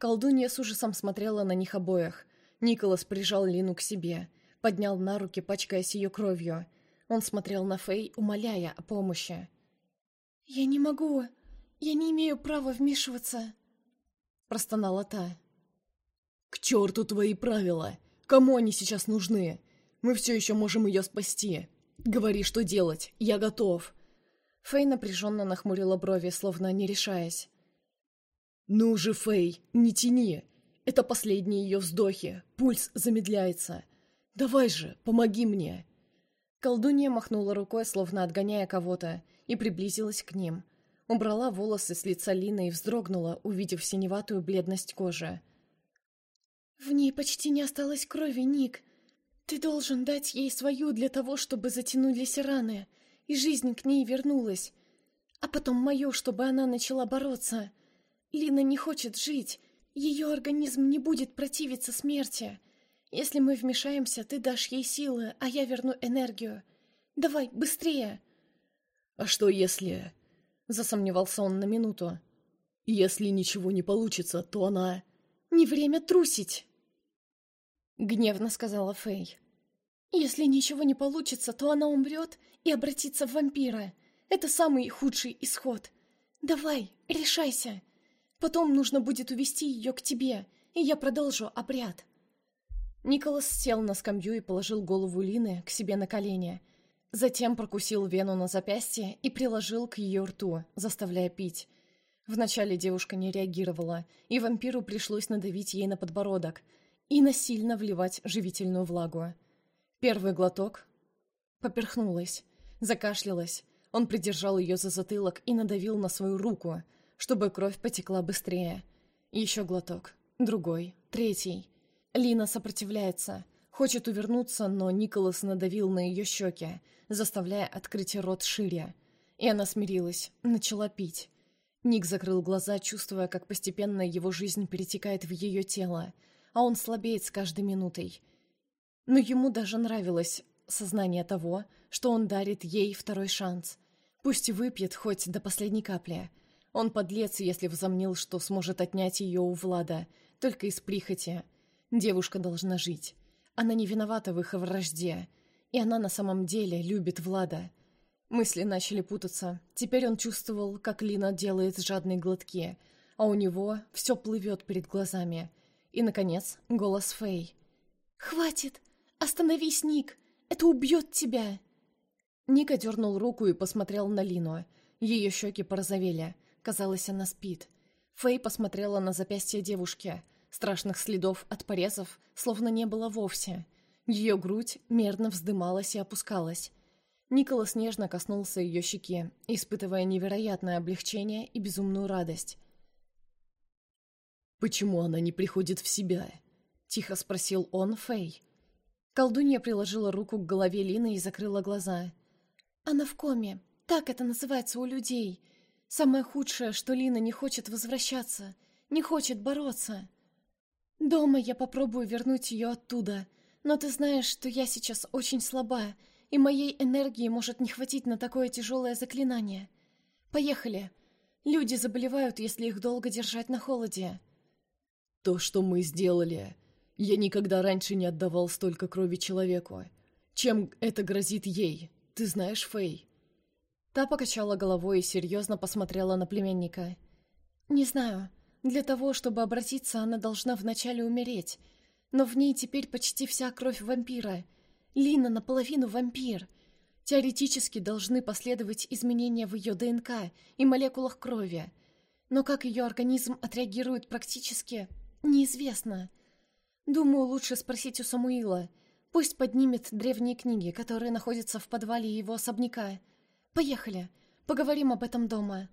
Колдунья с ужасом смотрела на них обоих. Николас прижал Лину к себе, поднял на руки, пачкаясь ее кровью. Он смотрел на Фэй, умоляя о помощи. «Я не могу. Я не имею права вмешиваться», — простонала та. «К черту твои правила! Кому они сейчас нужны? Мы все еще можем ее спасти. Говори, что делать. Я готов». Фэй напряженно нахмурила брови, словно не решаясь. «Ну же, Фэй, не тяни. Это последние ее вздохи. Пульс замедляется. Давай же, помоги мне». Колдунья махнула рукой, словно отгоняя кого-то, и приблизилась к ним. Убрала волосы с лица Лины и вздрогнула, увидев синеватую бледность кожи. «В ней почти не осталось крови, Ник. Ты должен дать ей свою для того, чтобы затянулись раны, и жизнь к ней вернулась. А потом мою, чтобы она начала бороться. Лина не хочет жить. Ее организм не будет противиться смерти. Если мы вмешаемся, ты дашь ей силы, а я верну энергию. Давай, быстрее!» «А что если...» — засомневался он на минуту. «Если ничего не получится, то она...» «Не время трусить!» Гневно сказала Фэй. «Если ничего не получится, то она умрет и обратится в вампира. Это самый худший исход. Давай, решайся. Потом нужно будет увести ее к тебе, и я продолжу обряд». Николас сел на скамью и положил голову Лины к себе на колени. Затем прокусил вену на запястье и приложил к ее рту, заставляя пить. Вначале девушка не реагировала, и вампиру пришлось надавить ей на подбородок — и насильно вливать живительную влагу. Первый глоток. Поперхнулась, закашлялась. Он придержал ее за затылок и надавил на свою руку, чтобы кровь потекла быстрее. Еще глоток. Другой. Третий. Лина сопротивляется. Хочет увернуться, но Николас надавил на ее щеки, заставляя открыть рот шире. И она смирилась, начала пить. Ник закрыл глаза, чувствуя, как постепенно его жизнь перетекает в ее тело, а он слабеет с каждой минутой. Но ему даже нравилось сознание того, что он дарит ей второй шанс. Пусть выпьет хоть до последней капли. Он подлец, если возомнил, что сможет отнять ее у Влада, только из прихоти. Девушка должна жить. Она не виновата в их вражде, и она на самом деле любит Влада. Мысли начали путаться. Теперь он чувствовал, как Лина делает жадные глотки, а у него все плывет перед глазами. И, наконец, голос Фэй. «Хватит! Остановись, Ник! Это убьет тебя!» Ник одернул руку и посмотрел на Лину. Ее щеки порозовели. Казалось, она спит. Фэй посмотрела на запястье девушки. Страшных следов от порезов словно не было вовсе. Ее грудь мерно вздымалась и опускалась. Николас нежно коснулся ее щеки, испытывая невероятное облегчение и безумную радость. «Почему она не приходит в себя?» — тихо спросил он Фэй. Колдунья приложила руку к голове Лины и закрыла глаза. «Она в коме. Так это называется у людей. Самое худшее, что Лина не хочет возвращаться, не хочет бороться. Дома я попробую вернуть ее оттуда, но ты знаешь, что я сейчас очень слаба, и моей энергии может не хватить на такое тяжелое заклинание. Поехали. Люди заболевают, если их долго держать на холоде». То, что мы сделали... Я никогда раньше не отдавал столько крови человеку. Чем это грозит ей? Ты знаешь, Фэй?» Та покачала головой и серьезно посмотрела на племенника. «Не знаю. Для того, чтобы обратиться, она должна вначале умереть. Но в ней теперь почти вся кровь вампира. Лина наполовину вампир. Теоретически должны последовать изменения в ее ДНК и молекулах крови. Но как ее организм отреагирует практически, «Неизвестно. Думаю, лучше спросить у Самуила. Пусть поднимет древние книги, которые находятся в подвале его особняка. Поехали. Поговорим об этом дома».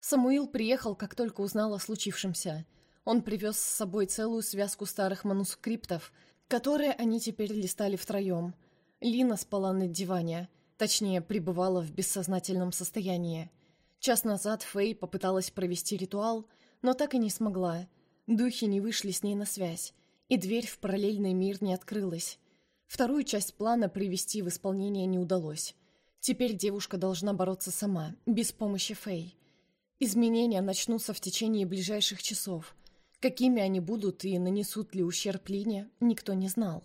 Самуил приехал, как только узнал о случившемся. Он привез с собой целую связку старых манускриптов, которые они теперь листали втроем. Лина спала на диване, точнее, пребывала в бессознательном состоянии. Час назад Фэй попыталась провести ритуал, но так и не смогла. Духи не вышли с ней на связь, и дверь в параллельный мир не открылась. Вторую часть плана привести в исполнение не удалось. Теперь девушка должна бороться сама, без помощи Фэй. Изменения начнутся в течение ближайших часов. Какими они будут и нанесут ли ущерб Лине, никто не знал.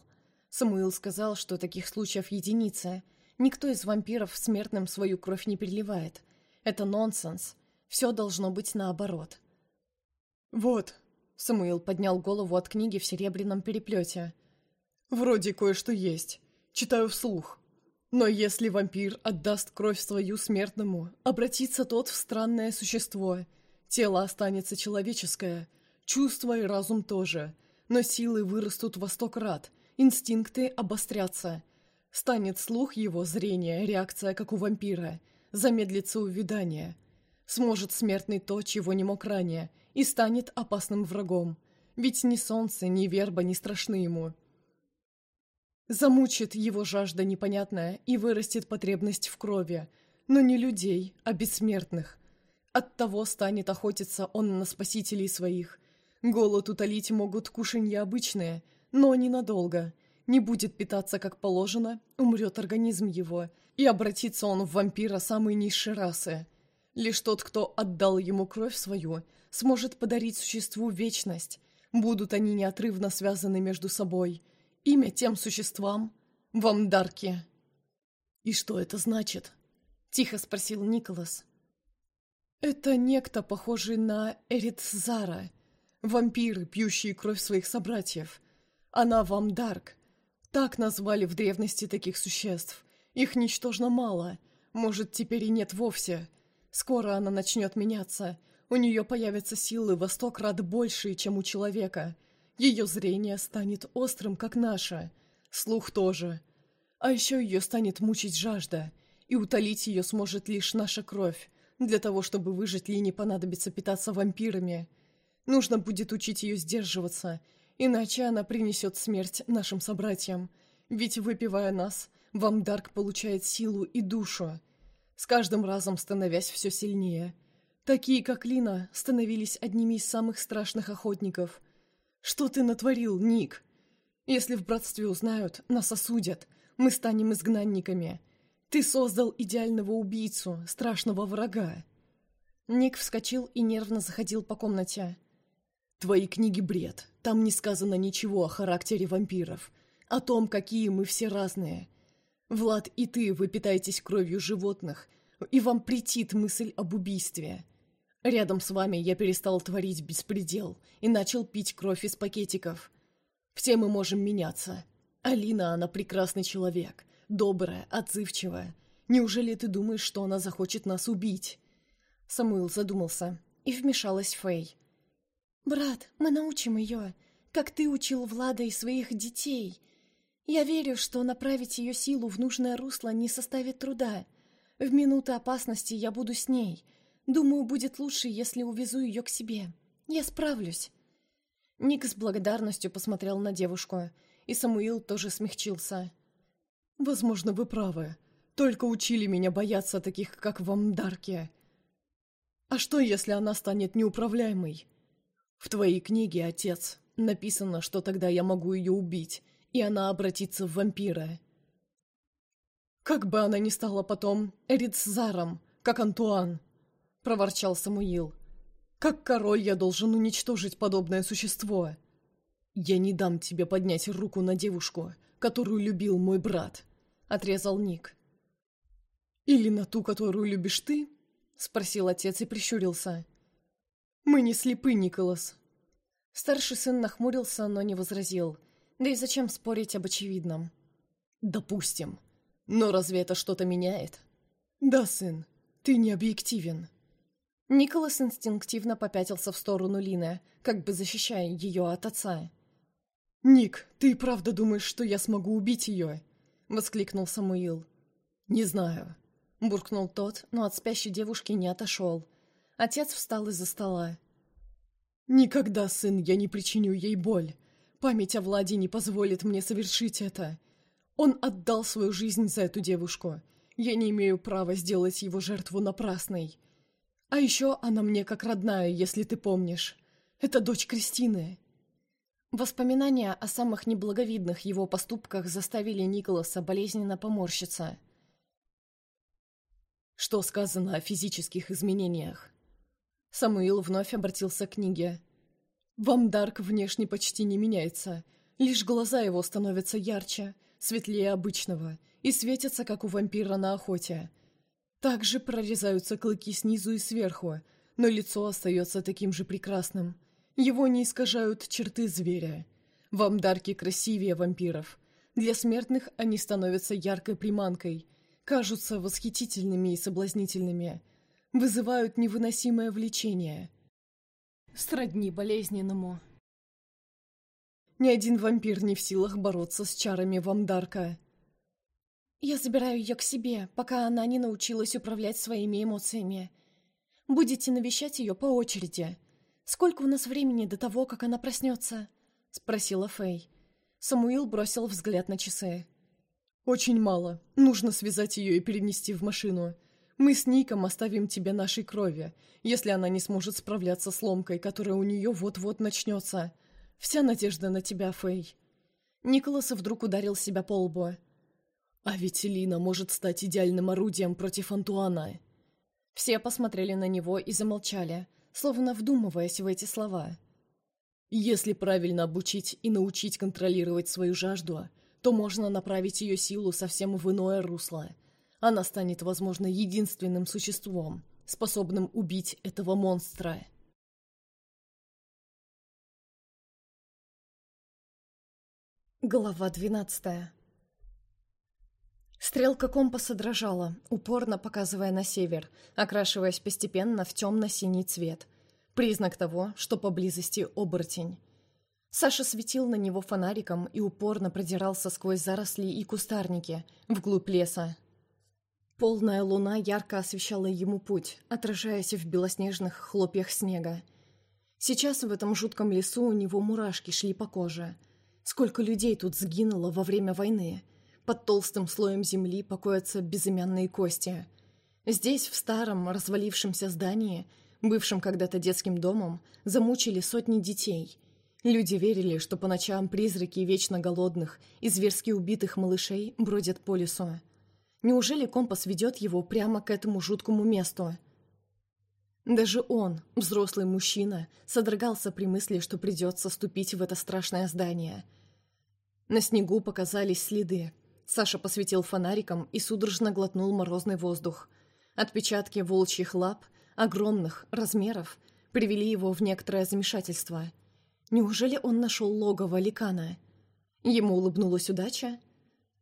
Самуил сказал, что таких случаев единица. Никто из вампиров смертным свою кровь не переливает. Это нонсенс. Все должно быть наоборот. «Вот», — Самуил поднял голову от книги в серебряном переплете. «Вроде кое-что есть. Читаю вслух. Но если вампир отдаст кровь свою смертному, обратится тот в странное существо. Тело останется человеческое, чувства и разум тоже, но силы вырастут во сто крат, инстинкты обострятся. Станет слух его, зрение, реакция, как у вампира, замедлится увядание. Сможет смертный то, чего не мог ранее, и станет опасным врагом. Ведь ни солнце, ни верба не страшны ему. Замучит его жажда непонятная и вырастет потребность в крови, но не людей, а бессмертных. Оттого станет охотиться он на спасителей своих. Голод утолить могут кушанья обычные, но ненадолго. Не будет питаться как положено, умрет организм его, и обратится он в вампира самой низшей расы. Лишь тот, кто отдал ему кровь свою, сможет подарить существу вечность. Будут они неотрывно связаны между собой – Имя тем существам — Вамдарки. «И что это значит?» — тихо спросил Николас. «Это некто, похожий на Эритзара, вампиры, пьющие кровь своих собратьев. Она Вамдарк. Так назвали в древности таких существ. Их ничтожно мало. Может, теперь и нет вовсе. Скоро она начнет меняться. У нее появятся силы во сто крат большие, чем у человека — ее зрение станет острым, как наше. Слух тоже. А еще ее станет мучить жажда, и утолить ее сможет лишь наша кровь. Для того, чтобы выжить, ей не понадобится питаться вампирами. Нужно будет учить ее сдерживаться, иначе она принесет смерть нашим собратьям. Ведь, выпивая нас, Вамдарк получает силу и душу, с каждым разом становясь все сильнее. Такие, как Лина, становились одними из самых страшных охотников — «Что ты натворил, Ник? Если в братстве узнают, нас осудят. Мы станем изгнанниками. Ты создал идеального убийцу, страшного врага». Ник вскочил и нервно заходил по комнате. «Твои книги бред. Там не сказано ничего о характере вампиров, о том, какие мы все разные. Влад и ты, вы питаетесь кровью животных, и вам претит мысль об убийстве. Рядом с вами я перестал творить беспредел и начал пить кровь из пакетиков. Все мы можем меняться. Алина, она прекрасный человек, добрая, отзывчивая. Неужели ты думаешь, что она захочет нас убить?» Самуил задумался, и вмешалась Фэй. «Брат, мы научим ее, как ты учил Влада и своих детей. Я верю, что направить ее силу в нужное русло не составит труда. В минуты опасности я буду с ней» Думаю, будет лучше, если увезу ее к себе. Я справлюсь». Ник с благодарностью посмотрел на девушку, и Самуил тоже смягчился. «Возможно, вы правы. Только учили меня бояться таких, как вам, Дарки. А что, если она станет неуправляемой? В твоей книге, отец, написано, что тогда я могу ее убить, и она обратится в вампира. Как бы она ни стала потом Эрицзаром, как Антуан». — проворчал Самуил. «Как король я должен уничтожить подобное существо?» «Я не дам тебе поднять руку на девушку, которую любил мой брат», — отрезал Ник. «Или на ту, которую любишь ты?» — спросил отец и прищурился. «Мы не слепы, Николас». Старший сын нахмурился, но не возразил. Да и зачем спорить об очевидном? «Допустим. Но разве это что-то меняет?» «Да, сын, ты не объективен». Николас инстинктивно попятился в сторону Лины, как бы защищая ее от отца. «Ник, ты правда думаешь, что я смогу убить ее?» — воскликнул Самуил. «Не знаю», — буркнул тот, но от спящей девушки не отошел. Отец встал из-за стола. «Никогда, сын, я не причиню ей боль. Память о Владе не позволит мне совершить это. Он отдал свою жизнь за эту девушку. Я не имею права сделать его жертву напрасной. А еще она мне как родная, если ты помнишь. Это дочь Кристины». Воспоминания о самых неблаговидных его поступках заставили Николаса болезненно поморщиться. «Что сказано о физических изменениях?» Самуил вновь обратился к книге. Вамдарк внешне почти не меняется, лишь глаза его становятся ярче, светлее обычного и светятся, как у вампира на охоте. Также прорезаются клыки снизу и сверху, но лицо остается таким же прекрасным. Его не искажают черты зверя. Вамдарки красивее вампиров. Для смертных они становятся яркой приманкой, кажутся восхитительными и соблазнительными, вызывают невыносимое влечение. Сродни болезненному. Ни один вампир не в силах бороться с чарами Вамдарка. Я забираю ее к себе, пока она не научилась управлять своими эмоциями. Будете навещать ее по очереди. Сколько у нас времени до того, как она проснется?» — спросила Фэй. Самуил бросил взгляд на часы. «Очень мало. Нужно связать ее и перенести в машину. Мы с Ником оставим тебе нашей крови, если она не сможет справляться с ломкой, которая у нее вот-вот начнется. Вся надежда на тебя, Фэй». Николас вдруг ударил себя по лбу. А ведь Лина может стать идеальным орудием против Антуана. Все посмотрели на него и замолчали, словно вдумываясь в эти слова. Если правильно обучить и научить контролировать свою жажду, то можно направить ее силу совсем в иное русло. Она станет, возможно, единственным существом, способным убить этого монстра. Глава двенадцатая Стрелка компаса дрожала, упорно показывая на север, окрашиваясь постепенно в темно-синий цвет. Признак того, что поблизости оборотень. Саша светил на него фонариком и упорно продирался сквозь заросли и кустарники, вглубь леса. Полная луна ярко освещала ему путь, отражаясь в белоснежных хлопьях снега. Сейчас в этом жутком лесу у него мурашки шли по коже. Сколько людей тут сгинуло во время войны — под толстым слоем земли покоятся безымянные кости. Здесь, в старом, развалившемся здании, бывшем когда-то детским домом, замучили сотни детей. Люди верили, что по ночам призраки вечно голодных и зверски убитых малышей бродят по лесу. Неужели компас ведет его прямо к этому жуткому месту? Даже он, взрослый мужчина, содрогался при мысли, что придется ступить в это страшное здание. На снегу показались следы, Саша посветил фонариком и судорожно глотнул морозный воздух. Отпечатки волчьих лап, огромных размеров, привели его в некоторое замешательство. Неужели он нашел логово ликана? Ему улыбнулась удача.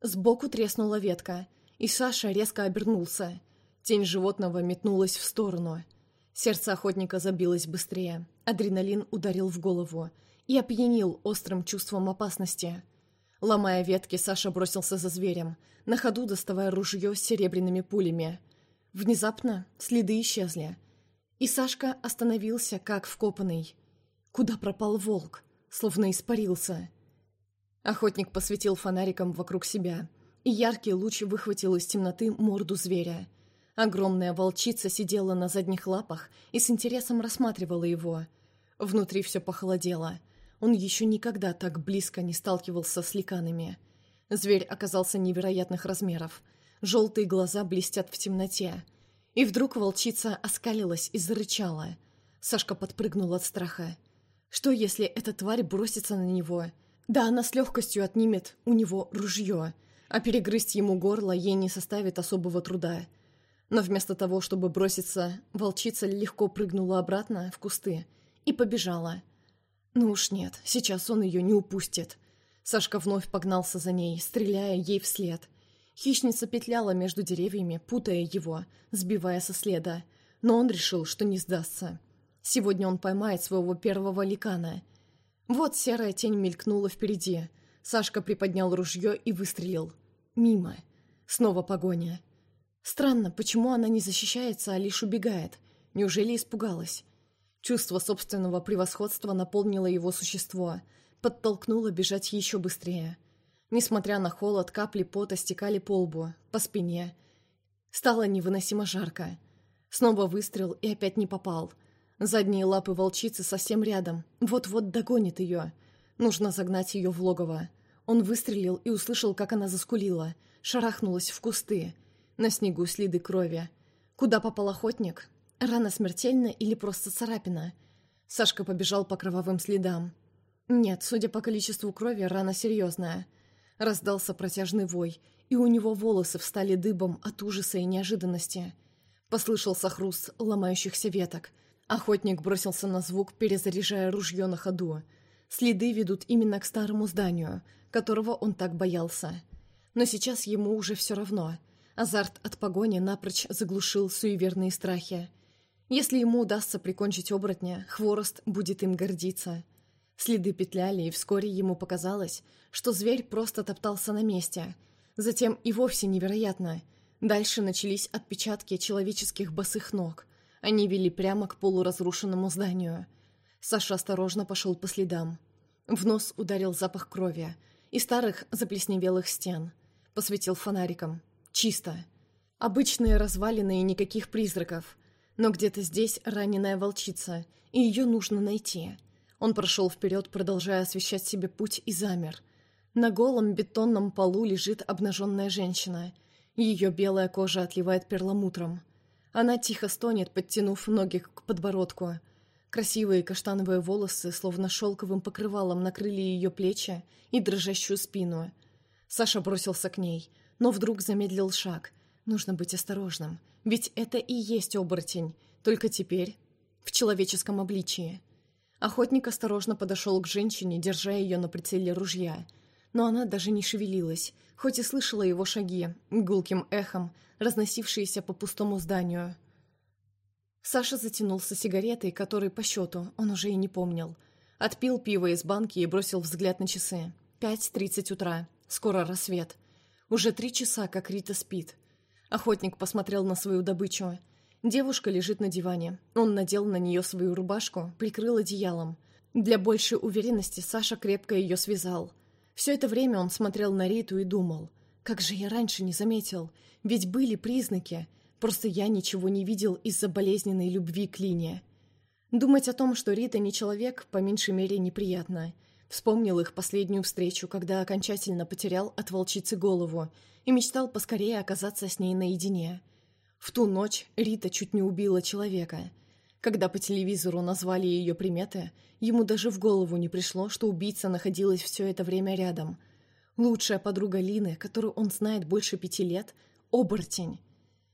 Сбоку треснула ветка, и Саша резко обернулся. Тень животного метнулась в сторону. Сердце охотника забилось быстрее. Адреналин ударил в голову и опьянил острым чувством опасности – Ломая ветки, Саша бросился за зверем, на ходу доставая ружье с серебряными пулями. Внезапно следы исчезли. И Сашка остановился, как вкопанный. Куда пропал волк? Словно испарился. Охотник посветил фонариком вокруг себя, и яркий луч выхватил из темноты морду зверя. Огромная волчица сидела на задних лапах и с интересом рассматривала его. Внутри все похолодело — он еще никогда так близко не сталкивался с ликанами. Зверь оказался невероятных размеров. Желтые глаза блестят в темноте. И вдруг волчица оскалилась и зарычала. Сашка подпрыгнул от страха. Что, если эта тварь бросится на него? Да она с легкостью отнимет у него ружье, а перегрызть ему горло ей не составит особого труда. Но вместо того, чтобы броситься, волчица легко прыгнула обратно в кусты и побежала. Ну уж нет, сейчас он ее не упустит. Сашка вновь погнался за ней, стреляя ей вслед. Хищница петляла между деревьями, путая его, сбивая со следа. Но он решил, что не сдастся. Сегодня он поймает своего первого ликана. Вот серая тень мелькнула впереди. Сашка приподнял ружье и выстрелил. Мимо. Снова погоня. Странно, почему она не защищается, а лишь убегает? Неужели испугалась? Чувство собственного превосходства наполнило его существо, подтолкнуло бежать еще быстрее. Несмотря на холод, капли пота стекали по лбу, по спине. Стало невыносимо жарко. Снова выстрел и опять не попал. Задние лапы волчицы совсем рядом, вот-вот догонит ее. Нужно загнать ее в логово. Он выстрелил и услышал, как она заскулила, шарахнулась в кусты. На снегу следы крови. Куда попал охотник, Рана смертельна или просто царапина? Сашка побежал по кровавым следам. Нет, судя по количеству крови, рана серьезная. Раздался протяжный вой, и у него волосы встали дыбом от ужаса и неожиданности. Послышался хруст ломающихся веток. Охотник бросился на звук, перезаряжая ружье на ходу. Следы ведут именно к старому зданию, которого он так боялся. Но сейчас ему уже все равно. Азарт от погони напрочь заглушил суеверные страхи. Если ему удастся прикончить оборотня, хворост будет им гордиться. Следы петляли, и вскоре ему показалось, что зверь просто топтался на месте. Затем и вовсе невероятно. Дальше начались отпечатки человеческих босых ног. Они вели прямо к полуразрушенному зданию. Саша осторожно пошел по следам. В нос ударил запах крови и старых заплесневелых стен. Посветил фонариком. Чисто. Обычные развалины и никаких призраков. Но где-то здесь раненая волчица, и ее нужно найти. Он прошел вперед, продолжая освещать себе путь, и замер. На голом бетонном полу лежит обнаженная женщина. Ее белая кожа отливает перламутром. Она тихо стонет, подтянув ноги к подбородку. Красивые каштановые волосы, словно шелковым покрывалом, накрыли ее плечи и дрожащую спину. Саша бросился к ней, но вдруг замедлил шаг. Нужно быть осторожным. Ведь это и есть оборотень, только теперь в человеческом обличии. Охотник осторожно подошел к женщине, держа ее на прицеле ружья. Но она даже не шевелилась, хоть и слышала его шаги, гулким эхом, разносившиеся по пустому зданию. Саша затянулся сигаретой, которой, по счету, он уже и не помнил. Отпил пиво из банки и бросил взгляд на часы. Пять тридцать утра. Скоро рассвет. Уже три часа, как Рита спит. Охотник посмотрел на свою добычу. Девушка лежит на диване. Он надел на нее свою рубашку, прикрыл одеялом. Для большей уверенности Саша крепко ее связал. Все это время он смотрел на Риту и думал, как же я раньше не заметил, ведь были признаки, просто я ничего не видел из-за болезненной любви к Лине. Думать о том, что Рита не человек, по меньшей мере неприятно. Вспомнил их последнюю встречу, когда окончательно потерял от волчицы голову и мечтал поскорее оказаться с ней наедине. В ту ночь Рита чуть не убила человека. Когда по телевизору назвали ее приметы, ему даже в голову не пришло, что убийца находилась все это время рядом. Лучшая подруга Лины, которую он знает больше пяти лет — оборотень.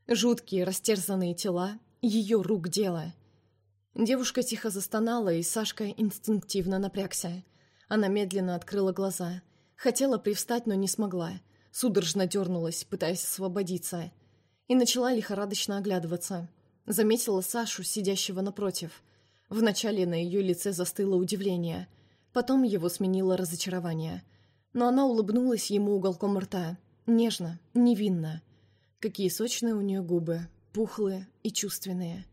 Жуткие растерзанные тела — ее рук дело. Девушка тихо застонала, и Сашка инстинктивно напрягся. Она медленно открыла глаза. Хотела привстать, но не смогла — судорожно дернулась, пытаясь освободиться, и начала лихорадочно оглядываться. Заметила Сашу, сидящего напротив. Вначале на ее лице застыло удивление, потом его сменило разочарование. Но она улыбнулась ему уголком рта, нежно, невинно. Какие сочные у нее губы, пухлые и чувственные.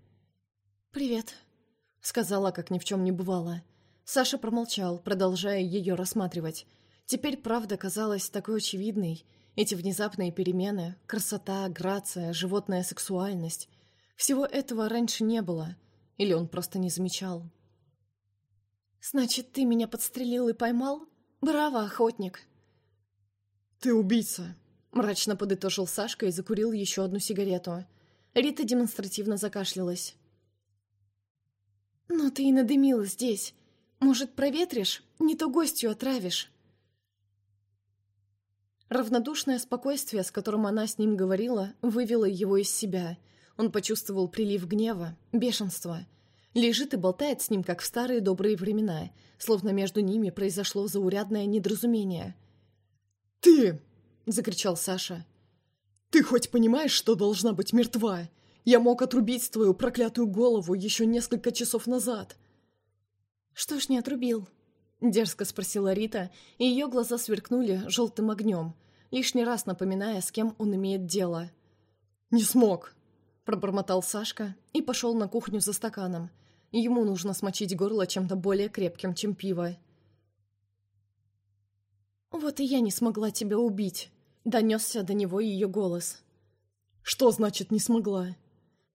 «Привет», — сказала, как ни в чем не бывало. Саша промолчал, продолжая ее рассматривать, Теперь правда казалась такой очевидной. Эти внезапные перемены, красота, грация, животная сексуальность. Всего этого раньше не было. Или он просто не замечал. «Значит, ты меня подстрелил и поймал? Браво, охотник!» «Ты убийца!» — мрачно подытожил Сашка и закурил еще одну сигарету. Рита демонстративно закашлялась. «Но ты и надымила здесь. Может, проветришь? Не то гостью отравишь». Равнодушное спокойствие, с которым она с ним говорила, вывело его из себя. Он почувствовал прилив гнева, бешенства. Лежит и болтает с ним, как в старые добрые времена, словно между ними произошло заурядное недоразумение. «Ты!» — закричал Саша. «Ты хоть понимаешь, что должна быть мертва? Я мог отрубить твою проклятую голову еще несколько часов назад!» «Что ж не отрубил?» — дерзко спросила Рита, и ее глаза сверкнули желтым огнем, лишний раз напоминая, с кем он имеет дело. «Не смог», — пробормотал Сашка и пошел на кухню за стаканом. Ему нужно смочить горло чем-то более крепким, чем пиво. «Вот и я не смогла тебя убить», — донесся до него ее голос. «Что значит «не смогла»?»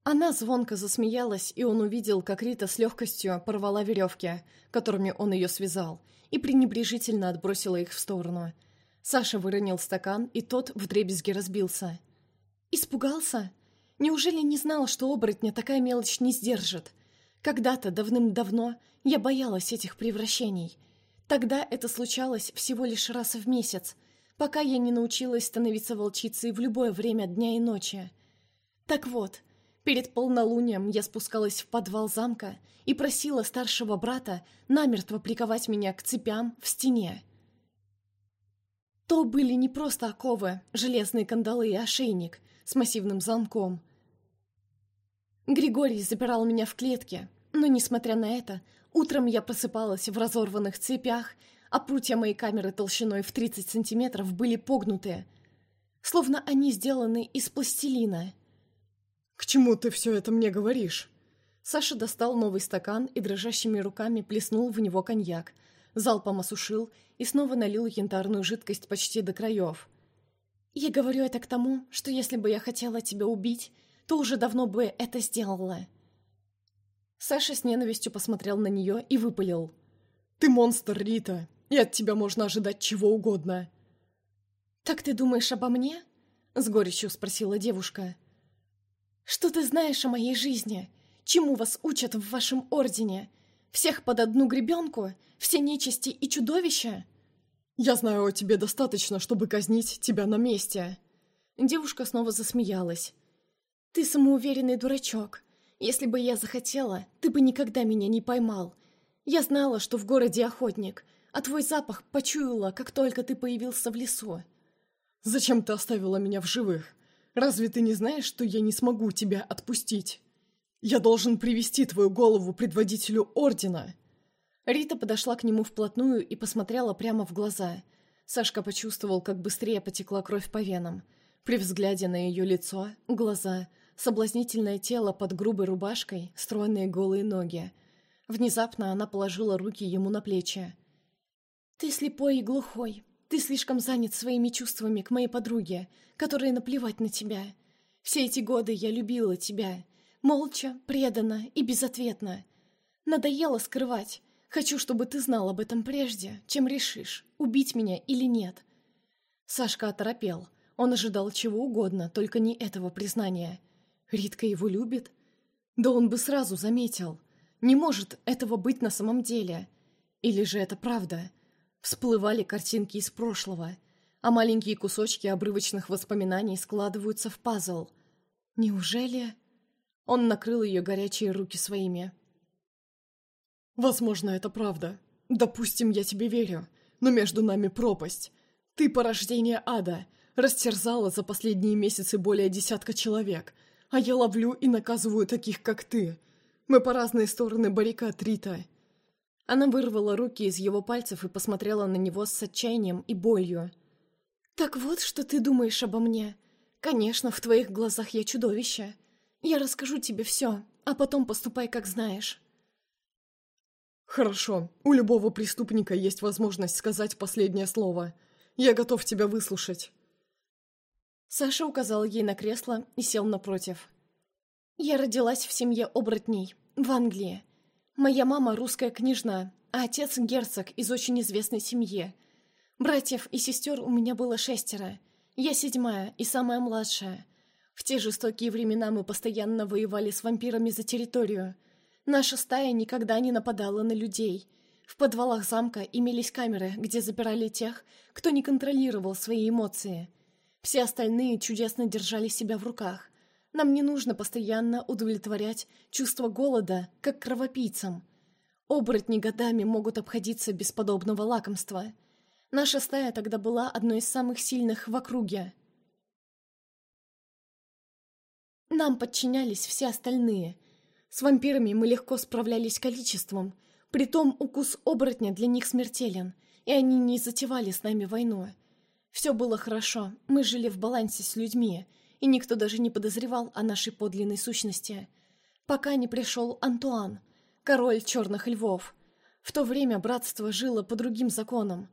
Она звонко засмеялась, и он увидел, как Рита с легкостью порвала веревки, которыми он ее связал, и пренебрежительно отбросила их в сторону — Саша выронил стакан, и тот вдребезги разбился. «Испугался? Неужели не знал, что оборотня такая мелочь не сдержит? Когда-то, давным-давно, я боялась этих превращений. Тогда это случалось всего лишь раз в месяц, пока я не научилась становиться волчицей в любое время дня и ночи. Так вот, перед полнолунием я спускалась в подвал замка и просила старшего брата намертво приковать меня к цепям в стене. То были не просто оковы, железные кандалы и ошейник с массивным замком. Григорий запирал меня в клетке, но, несмотря на это, утром я просыпалась в разорванных цепях, а прутья моей камеры толщиной в 30 сантиметров были погнутые, словно они сделаны из пластилина. «К чему ты все это мне говоришь?» Саша достал новый стакан и дрожащими руками плеснул в него коньяк, залпом осушил и снова налил янтарную жидкость почти до краев. «Я говорю это к тому, что если бы я хотела тебя убить, то уже давно бы это сделала». Саша с ненавистью посмотрел на нее и выпалил. «Ты монстр, Рита, и от тебя можно ожидать чего угодно». «Так ты думаешь обо мне?» — с горечью спросила девушка. «Что ты знаешь о моей жизни? Чему вас учат в вашем ордене? Всех под одну гребенку? Все нечисти и чудовища?» «Я знаю о тебе достаточно, чтобы казнить тебя на месте». Девушка снова засмеялась. «Ты самоуверенный дурачок. Если бы я захотела, ты бы никогда меня не поймал. Я знала, что в городе охотник, а твой запах почуяла, как только ты появился в лесу». «Зачем ты оставила меня в живых? Разве ты не знаешь, что я не смогу тебя отпустить? Я должен привести твою голову предводителю Ордена!» Рита подошла к нему вплотную и посмотрела прямо в глаза. Сашка почувствовал, как быстрее потекла кровь по венам. При взгляде на ее лицо, глаза, соблазнительное тело под грубой рубашкой, стройные голые ноги. Внезапно она положила руки ему на плечи. «Ты слепой и глухой. Ты слишком занят своими чувствами к моей подруге, которой наплевать на тебя. Все эти годы я любила тебя. Молча, преданно и безответно. Надоело скрывать. Хочу, чтобы ты знал об этом прежде, чем решишь, убить меня или нет». Сашка оторопел. Он ожидал чего угодно, только не этого признания. Ритка его любит? Да он бы сразу заметил. Не может этого быть на самом деле. Или же это правда? Всплывали картинки из прошлого, а маленькие кусочки обрывочных воспоминаний складываются в пазл. Неужели... Он накрыл ее горячие руки своими. «Возможно, это правда. Допустим, я тебе верю, но между нами пропасть. Ты порождение ада, растерзала за последние месяцы более десятка человек, а я ловлю и наказываю таких, как ты. Мы по разные стороны баррикад, Рита». Она вырвала руки из его пальцев и посмотрела на него с отчаянием и болью. «Так вот, что ты думаешь обо мне. Конечно, в твоих глазах я чудовище. Я расскажу тебе все, а потом поступай, как знаешь». «Хорошо. У любого преступника есть возможность сказать последнее слово. Я готов тебя выслушать». Саша указал ей на кресло и сел напротив. «Я родилась в семье оборотней, в Англии. Моя мама русская княжна, а отец герцог из очень известной семьи. Братьев и сестер у меня было шестеро. Я седьмая и самая младшая. В те жестокие времена мы постоянно воевали с вампирами за территорию – Наша стая никогда не нападала на людей. В подвалах замка имелись камеры, где запирали тех, кто не контролировал свои эмоции. Все остальные чудесно держали себя в руках. Нам не нужно постоянно удовлетворять чувство голода, как кровопийцам. Оборотни годами могут обходиться без подобного лакомства. Наша стая тогда была одной из самых сильных в округе. Нам подчинялись все остальные – с вампирами мы легко справлялись количеством, притом укус оборотня для них смертелен, и они не затевали с нами войну. Все было хорошо, мы жили в балансе с людьми, и никто даже не подозревал о нашей подлинной сущности. Пока не пришел Антуан, король черных львов. В то время братство жило по другим законам.